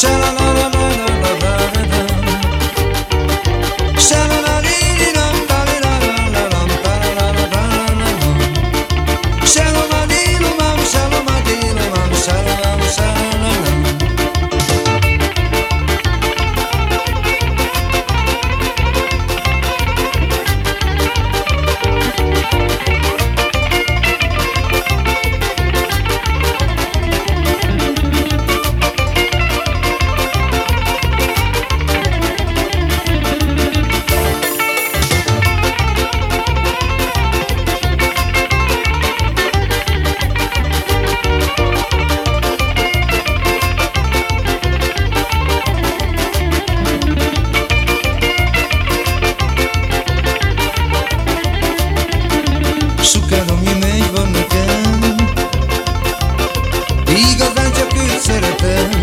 shall jó